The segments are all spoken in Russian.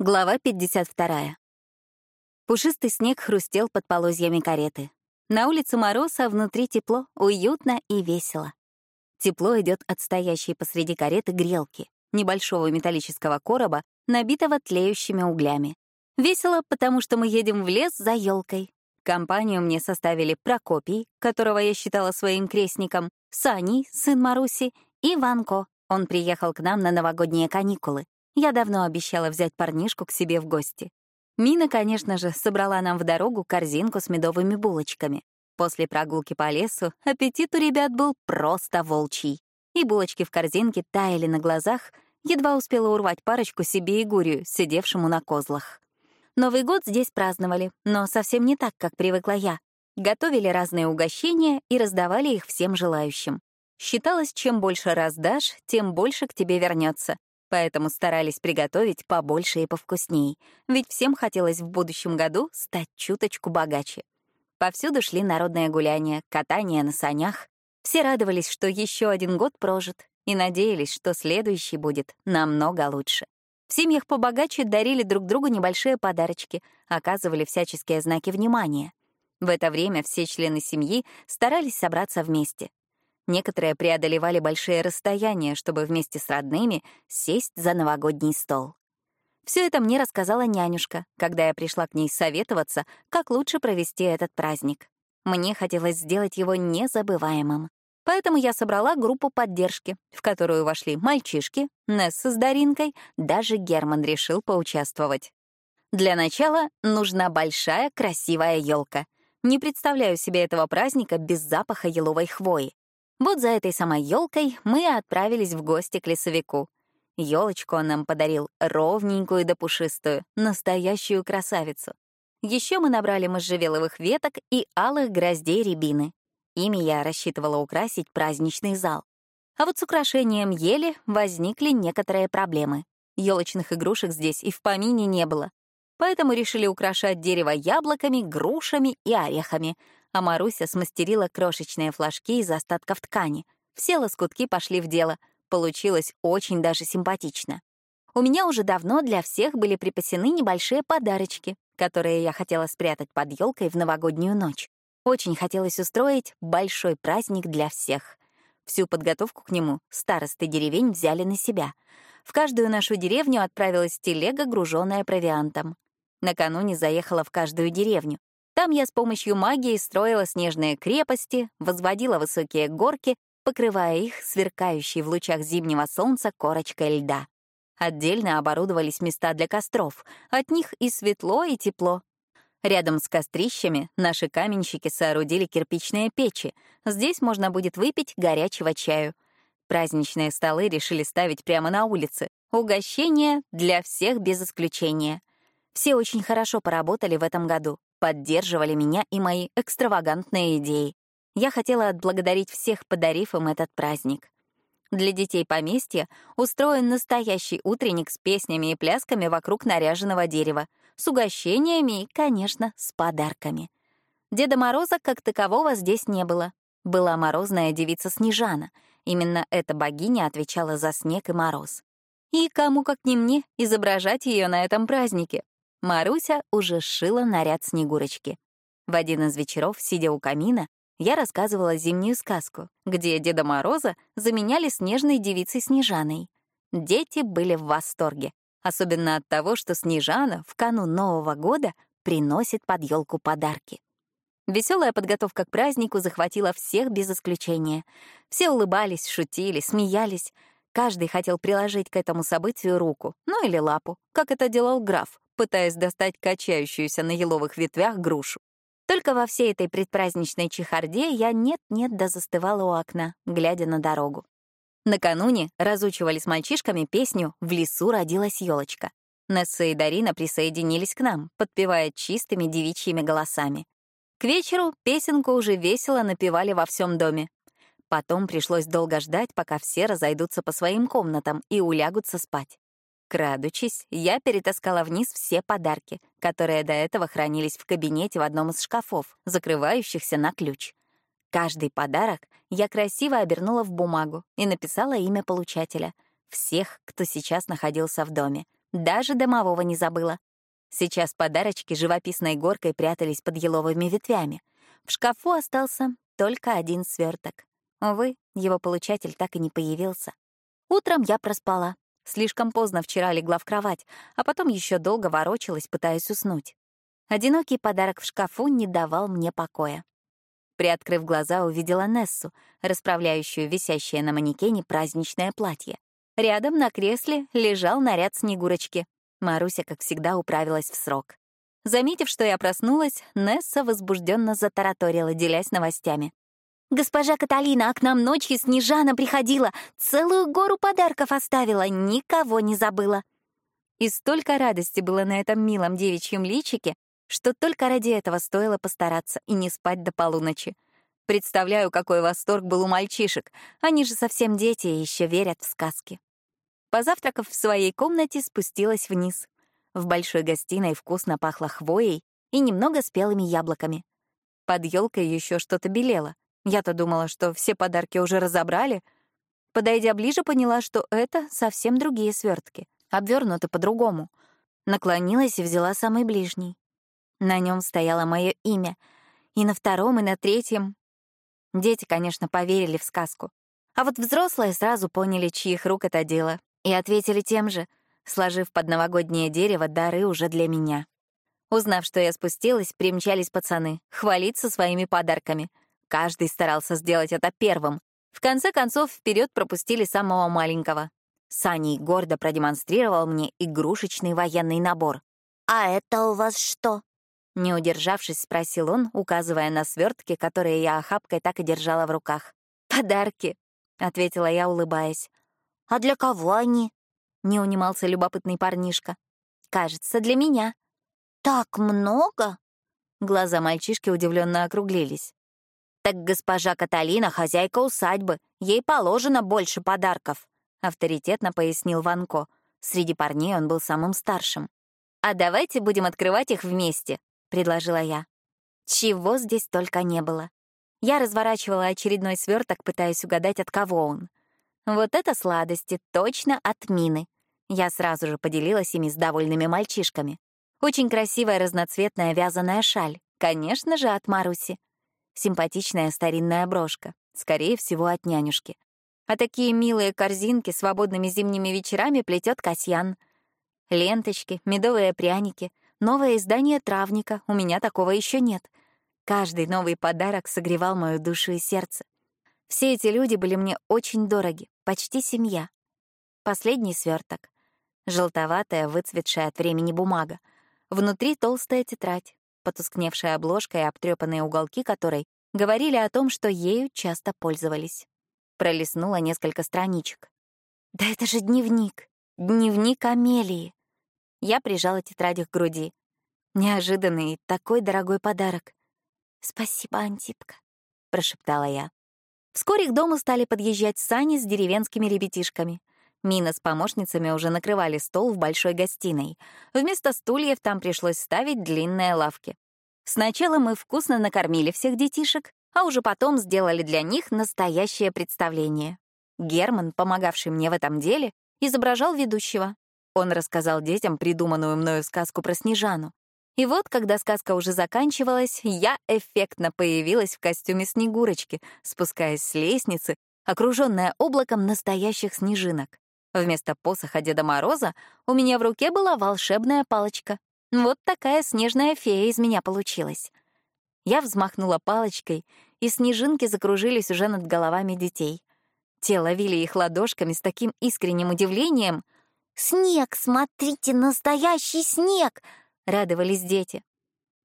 Глава 52. Пушистый снег хрустел под полозьями кареты. На улице мороз, а внутри тепло, уютно и весело. Тепло идет от стоящей посреди кареты грелки, небольшого металлического короба, набитого тлеющими углями. Весело, потому что мы едем в лес за елкой. Компанию мне составили Прокопий, которого я считала своим крестником, Сани, сын Маруси, и Ванко. Он приехал к нам на новогодние каникулы. Я давно обещала взять парнишку к себе в гости. Мина, конечно же, собрала нам в дорогу корзинку с медовыми булочками. После прогулки по лесу аппетит у ребят был просто волчий. И булочки в корзинке таяли на глазах, едва успела урвать парочку себе и Гурию, сидевшему на козлах. Новый год здесь праздновали, но совсем не так, как привыкла я. Готовили разные угощения и раздавали их всем желающим. Считалось, чем больше раздашь, тем больше к тебе вернется поэтому старались приготовить побольше и повкусней, ведь всем хотелось в будущем году стать чуточку богаче. Повсюду шли народные гуляния, катание на санях. Все радовались, что еще один год прожит, и надеялись, что следующий будет намного лучше. В семьях побогаче дарили друг другу небольшие подарочки, оказывали всяческие знаки внимания. В это время все члены семьи старались собраться вместе. Некоторые преодолевали большие расстояния, чтобы вместе с родными сесть за новогодний стол. Все это мне рассказала нянюшка, когда я пришла к ней советоваться, как лучше провести этот праздник. Мне хотелось сделать его незабываемым. Поэтому я собрала группу поддержки, в которую вошли мальчишки, Несса с Даринкой, даже Герман решил поучаствовать. Для начала нужна большая красивая елка. Не представляю себе этого праздника без запаха еловой хвои. Вот за этой самой елкой мы отправились в гости к лесовику. Елочку он нам подарил ровненькую да пушистую, настоящую красавицу. Еще мы набрали можжевеловых веток и алых гроздей рябины. Ими я рассчитывала украсить праздничный зал. А вот с украшением ели возникли некоторые проблемы. Елочных игрушек здесь и в помине не было. Поэтому решили украшать дерево яблоками, грушами и орехами, а Маруся смастерила крошечные флажки из остатков ткани. Все лоскутки пошли в дело. Получилось очень даже симпатично. У меня уже давно для всех были припасены небольшие подарочки, которые я хотела спрятать под елкой в новогоднюю ночь. Очень хотелось устроить большой праздник для всех. Всю подготовку к нему старосты деревень взяли на себя. В каждую нашу деревню отправилась телега, груженная провиантом. Накануне заехала в каждую деревню. Там я с помощью магии строила снежные крепости, возводила высокие горки, покрывая их сверкающей в лучах зимнего солнца корочкой льда. Отдельно оборудовались места для костров, от них и светло, и тепло. Рядом с кострищами наши каменщики соорудили кирпичные печи. Здесь можно будет выпить горячего чаю. Праздничные столы решили ставить прямо на улице. Угощения для всех без исключения. Все очень хорошо поработали в этом году поддерживали меня и мои экстравагантные идеи. Я хотела отблагодарить всех, подарив им этот праздник. Для детей поместья устроен настоящий утренник с песнями и плясками вокруг наряженного дерева, с угощениями и, конечно, с подарками. Деда Мороза как такового здесь не было. Была морозная девица Снежана. Именно эта богиня отвечала за снег и мороз. И кому, как не мне, изображать ее на этом празднике? Маруся уже сшила наряд Снегурочки. В один из вечеров, сидя у камина, я рассказывала зимнюю сказку, где Деда Мороза заменяли снежной девицей Снежаной. Дети были в восторге, особенно от того, что Снежана в канун Нового года приносит под елку подарки. Веселая подготовка к празднику захватила всех без исключения. Все улыбались, шутили, смеялись. Каждый хотел приложить к этому событию руку, ну или лапу, как это делал граф, пытаясь достать качающуюся на еловых ветвях грушу. Только во всей этой предпраздничной чехарде я нет-нет да застывала у окна, глядя на дорогу. Накануне разучивали с мальчишками песню «В лесу родилась елочка». Несса и Дарина присоединились к нам, подпевая чистыми девичьими голосами. К вечеру песенку уже весело напевали во всем доме. Потом пришлось долго ждать, пока все разойдутся по своим комнатам и улягутся спать. Крадучись, я перетаскала вниз все подарки, которые до этого хранились в кабинете в одном из шкафов, закрывающихся на ключ. Каждый подарок я красиво обернула в бумагу и написала имя получателя, всех, кто сейчас находился в доме, Даже домового не забыла. Сейчас подарочки живописной горкой прятались под еловыми ветвями. В шкафу остался только один сверток. Увы, его получатель так и не появился. Утром я проспала. Слишком поздно вчера легла в кровать, а потом еще долго ворочалась, пытаясь уснуть. Одинокий подарок в шкафу не давал мне покоя. Приоткрыв глаза, увидела Нессу, расправляющую висящее на манекене праздничное платье. Рядом на кресле лежал наряд Снегурочки. Маруся, как всегда, управилась в срок. Заметив, что я проснулась, Несса возбужденно затараторила, делясь новостями. «Госпожа Каталина, а к нам ночью Снежана приходила, целую гору подарков оставила, никого не забыла». И столько радости было на этом милом девичьем личике, что только ради этого стоило постараться и не спать до полуночи. Представляю, какой восторг был у мальчишек. Они же совсем дети и еще верят в сказки. Позавтракав в своей комнате, спустилась вниз. В большой гостиной вкусно пахло хвоей и немного спелыми яблоками. Под елкой еще что-то белело. Я-то думала, что все подарки уже разобрали. Подойдя ближе, поняла, что это совсем другие свертки, обвернуты по-другому. Наклонилась и взяла самый ближний. На нем стояло мое имя. И на втором, и на третьем. Дети, конечно, поверили в сказку. А вот взрослые сразу поняли, чьих рук это дело, и ответили тем же, сложив под новогоднее дерево дары уже для меня. Узнав, что я спустилась, примчались пацаны, хвалиться своими подарками. Каждый старался сделать это первым. В конце концов, вперед пропустили самого маленького. Саней гордо продемонстрировал мне игрушечный военный набор. «А это у вас что?» Не удержавшись, спросил он, указывая на свертки, которые я охапкой так и держала в руках. «Подарки», — ответила я, улыбаясь. «А для кого они?» — не унимался любопытный парнишка. «Кажется, для меня». «Так много?» Глаза мальчишки удивленно округлились. «Так госпожа Каталина — хозяйка усадьбы, ей положено больше подарков», — авторитетно пояснил Ванко. Среди парней он был самым старшим. «А давайте будем открывать их вместе», — предложила я. Чего здесь только не было. Я разворачивала очередной сверток, пытаясь угадать, от кого он. Вот это сладости, точно от Мины. Я сразу же поделилась ими с довольными мальчишками. Очень красивая разноцветная вязаная шаль. Конечно же, от Маруси. Симпатичная старинная брошка. Скорее всего, от нянюшки. А такие милые корзинки свободными зимними вечерами плетет Касьян. Ленточки, медовые пряники — Новое издание «Травника», у меня такого еще нет. Каждый новый подарок согревал мою душу и сердце. Все эти люди были мне очень дороги, почти семья. Последний сверток. Желтоватая, выцветшая от времени бумага. Внутри толстая тетрадь, потускневшая обложка и обтрепанные уголки которой говорили о том, что ею часто пользовались. Пролистнула несколько страничек. «Да это же дневник! Дневник Амелии!» Я прижала тетрадь к груди. Неожиданный, такой дорогой подарок. «Спасибо, Антипка», — прошептала я. Вскоре к дому стали подъезжать сани с деревенскими ребятишками. Мина с помощницами уже накрывали стол в большой гостиной. Вместо стульев там пришлось ставить длинные лавки. Сначала мы вкусно накормили всех детишек, а уже потом сделали для них настоящее представление. Герман, помогавший мне в этом деле, изображал ведущего, он рассказал детям придуманную мною сказку про Снежану. И вот, когда сказка уже заканчивалась, я эффектно появилась в костюме Снегурочки, спускаясь с лестницы, окруженная облаком настоящих снежинок. Вместо посоха Деда Мороза у меня в руке была волшебная палочка. Вот такая снежная фея из меня получилась. Я взмахнула палочкой, и снежинки закружились уже над головами детей. Те ловили их ладошками с таким искренним удивлением — «Снег, смотрите, настоящий снег!» — радовались дети.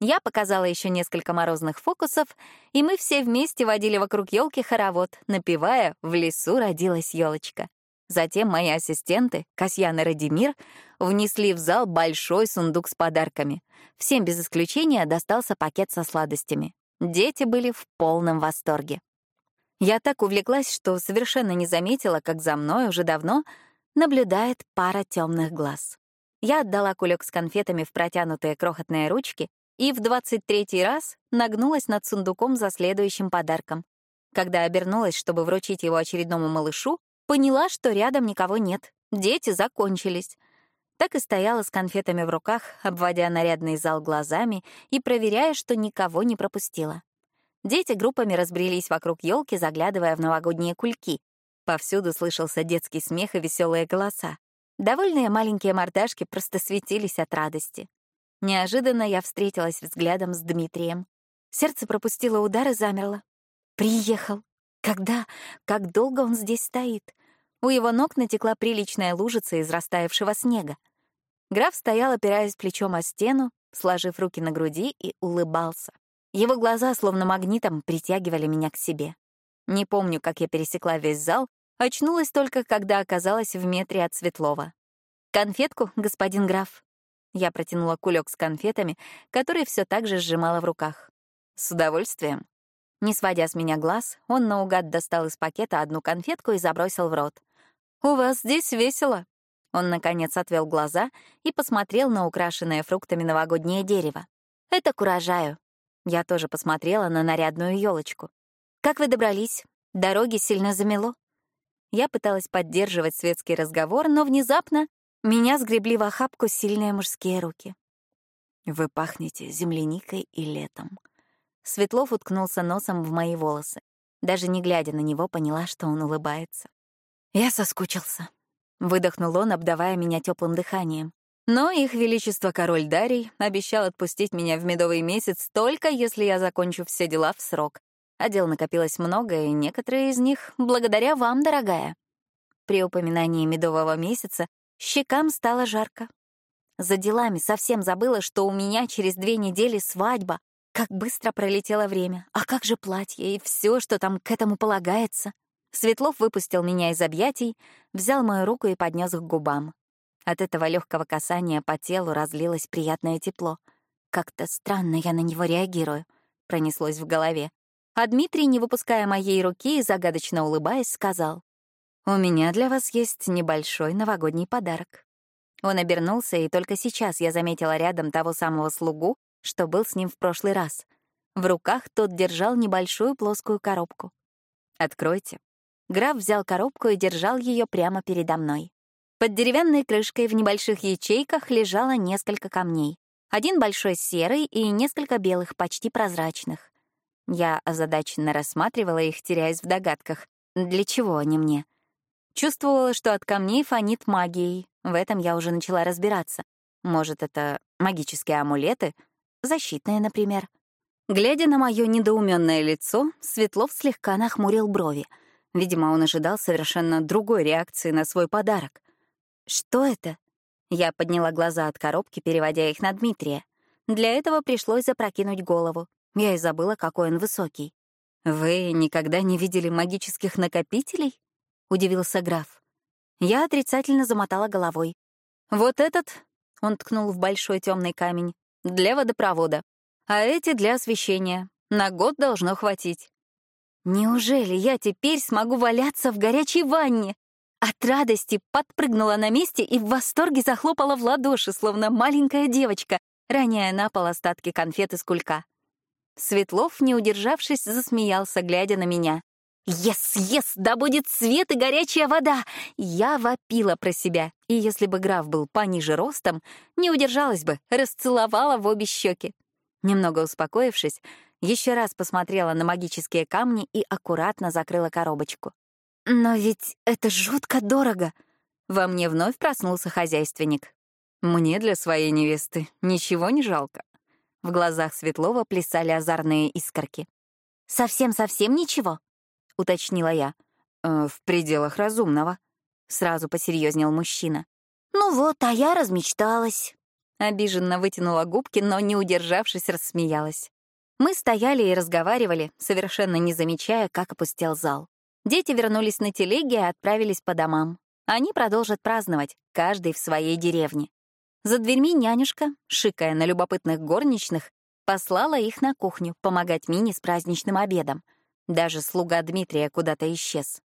Я показала еще несколько морозных фокусов, и мы все вместе водили вокруг елки хоровод, напевая «В лесу родилась елочка». Затем мои ассистенты, Касьян и Радимир, внесли в зал большой сундук с подарками. Всем без исключения достался пакет со сладостями. Дети были в полном восторге. Я так увлеклась, что совершенно не заметила, как за мной уже давно наблюдает пара темных глаз. Я отдала кулек с конфетами в протянутые крохотные ручки и в двадцать третий раз нагнулась над сундуком за следующим подарком. Когда обернулась, чтобы вручить его очередному малышу, поняла, что рядом никого нет. Дети закончились. Так и стояла с конфетами в руках, обводя нарядный зал глазами и проверяя, что никого не пропустила. Дети группами разбрелись вокруг елки, заглядывая в новогодние кульки. Повсюду слышался детский смех и веселые голоса. Довольные маленькие мордашки просто светились от радости. Неожиданно я встретилась взглядом с Дмитрием. Сердце пропустило удар и замерло. Приехал. Когда? Как долго он здесь стоит? У его ног натекла приличная лужица из растаявшего снега. Граф стоял, опираясь плечом о стену, сложив руки на груди и улыбался. Его глаза, словно магнитом, притягивали меня к себе. Не помню, как я пересекла весь зал, очнулась только, когда оказалась в метре от Светлова. «Конфетку, господин граф?» Я протянула кулек с конфетами, который все так же сжимала в руках. «С удовольствием». Не сводя с меня глаз, он наугад достал из пакета одну конфетку и забросил в рот. «У вас здесь весело». Он, наконец, отвел глаза и посмотрел на украшенное фруктами новогоднее дерево. «Это куражаю». Я тоже посмотрела на нарядную елочку. «Как вы добрались? Дороги сильно замело?» Я пыталась поддерживать светский разговор, но внезапно меня сгребли в охапку сильные мужские руки. «Вы пахнете земляникой и летом». Светлов уткнулся носом в мои волосы. Даже не глядя на него, поняла, что он улыбается. Я соскучился. Выдохнул он, обдавая меня теплым дыханием. Но их величество король Дарий обещал отпустить меня в медовый месяц только если я закончу все дела в срок. А дел накопилось много, и некоторые из них благодаря вам, дорогая. При упоминании медового месяца щекам стало жарко. За делами совсем забыла, что у меня через две недели свадьба. Как быстро пролетело время. А как же платье и все, что там к этому полагается? Светлов выпустил меня из объятий, взял мою руку и поднес к губам. От этого легкого касания по телу разлилось приятное тепло. Как-то странно я на него реагирую, пронеслось в голове. А Дмитрий, не выпуская моей руки и загадочно улыбаясь, сказал, «У меня для вас есть небольшой новогодний подарок». Он обернулся, и только сейчас я заметила рядом того самого слугу, что был с ним в прошлый раз. В руках тот держал небольшую плоскую коробку. «Откройте», Граф взял коробку и держал ее прямо передо мной. Под деревянной крышкой в небольших ячейках лежало несколько камней. Один большой серый и несколько белых, почти прозрачных. Я озадаченно рассматривала их, теряясь в догадках. Для чего они мне? Чувствовала, что от камней фонит магией. В этом я уже начала разбираться. Может, это магические амулеты? Защитные, например. Глядя на мое недоуменное лицо, Светлов слегка нахмурил брови — Видимо, он ожидал совершенно другой реакции на свой подарок. «Что это?» Я подняла глаза от коробки, переводя их на Дмитрия. Для этого пришлось запрокинуть голову. Я и забыла, какой он высокий. «Вы никогда не видели магических накопителей?» — удивился граф. Я отрицательно замотала головой. «Вот этот», — он ткнул в большой темный камень, — «для водопровода, а эти для освещения. На год должно хватить». Неужели я теперь смогу валяться в горячей ванне? От радости подпрыгнула на месте и в восторге захлопала в ладоши, словно маленькая девочка, роняя на пол остатки конфет из кулька. Светлов, не удержавшись, засмеялся, глядя на меня. «Ес, ес, да будет свет и горячая вода!» Я вопила про себя, и если бы граф был пониже ростом, не удержалась бы, расцеловала в обе щеки. Немного успокоившись, еще раз посмотрела на магические камни и аккуратно закрыла коробочку. «Но ведь это жутко дорого!» Во мне вновь проснулся хозяйственник. «Мне для своей невесты ничего не жалко». В глазах Светлова плясали озорные искорки. «Совсем-совсем ничего?» — уточнила я. «Э, «В пределах разумного», — сразу посерьезнел мужчина. «Ну вот, а я размечталась». Обиженно вытянула губки, но, не удержавшись, рассмеялась. Мы стояли и разговаривали, совершенно не замечая, как опустел зал. Дети вернулись на телеге и отправились по домам. Они продолжат праздновать, каждый в своей деревне. За дверьми нянюшка, шикая на любопытных горничных, послала их на кухню помогать Мине с праздничным обедом. Даже слуга Дмитрия куда-то исчез.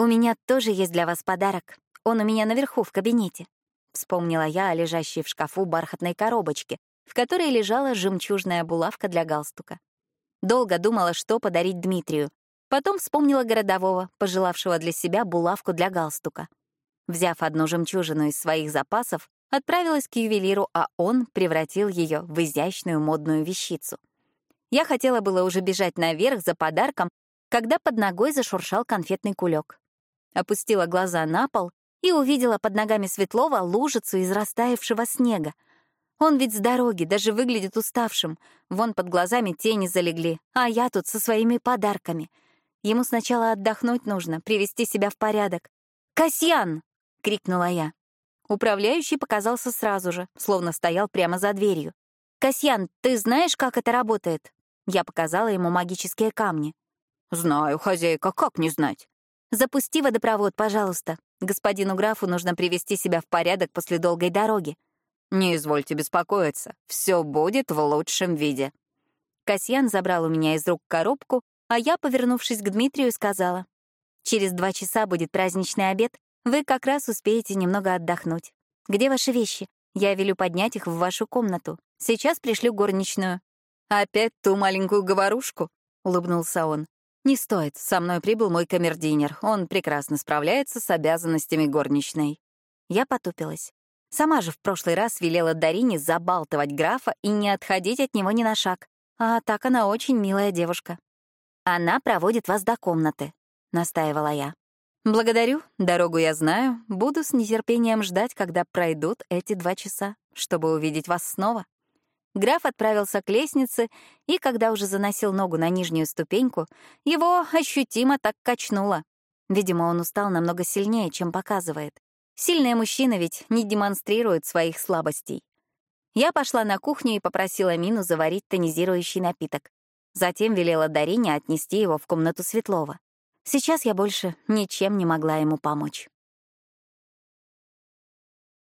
«У меня тоже есть для вас подарок. Он у меня наверху в кабинете», — вспомнила я о лежащей в шкафу бархатной коробочке, в которой лежала жемчужная булавка для галстука. Долго думала, что подарить Дмитрию. Потом вспомнила городового, пожелавшего для себя булавку для галстука. Взяв одну жемчужину из своих запасов, отправилась к ювелиру, а он превратил ее в изящную модную вещицу. Я хотела было уже бежать наверх за подарком, когда под ногой зашуршал конфетный кулек. Опустила глаза на пол и увидела под ногами Светлова лужицу из растаявшего снега. Он ведь с дороги, даже выглядит уставшим. Вон под глазами тени залегли, а я тут со своими подарками. Ему сначала отдохнуть нужно, привести себя в порядок. «Касьян!» — крикнула я. Управляющий показался сразу же, словно стоял прямо за дверью. «Касьян, ты знаешь, как это работает?» Я показала ему магические камни. «Знаю, хозяйка, как не знать?» «Запусти водопровод, пожалуйста. Господину графу нужно привести себя в порядок после долгой дороги». «Не извольте беспокоиться, все будет в лучшем виде». Касьян забрал у меня из рук коробку, а я, повернувшись к Дмитрию, сказала, «Через два часа будет праздничный обед, вы как раз успеете немного отдохнуть. Где ваши вещи? Я велю поднять их в вашу комнату. Сейчас пришлю горничную». «Опять ту маленькую говорушку?» — улыбнулся он. «Не стоит. Со мной прибыл мой камердинер. Он прекрасно справляется с обязанностями горничной». Я потупилась. Сама же в прошлый раз велела Дарине забалтывать графа и не отходить от него ни на шаг. А так она очень милая девушка. «Она проводит вас до комнаты», — настаивала я. «Благодарю, дорогу я знаю. Буду с нетерпением ждать, когда пройдут эти два часа, чтобы увидеть вас снова». Граф отправился к лестнице, и когда уже заносил ногу на нижнюю ступеньку, его ощутимо так качнуло. Видимо, он устал намного сильнее, чем показывает. Сильные мужчины ведь не демонстрируют своих слабостей. Я пошла на кухню и попросила Мину заварить тонизирующий напиток. Затем велела Дарине отнести его в комнату Светлова. Сейчас я больше ничем не могла ему помочь.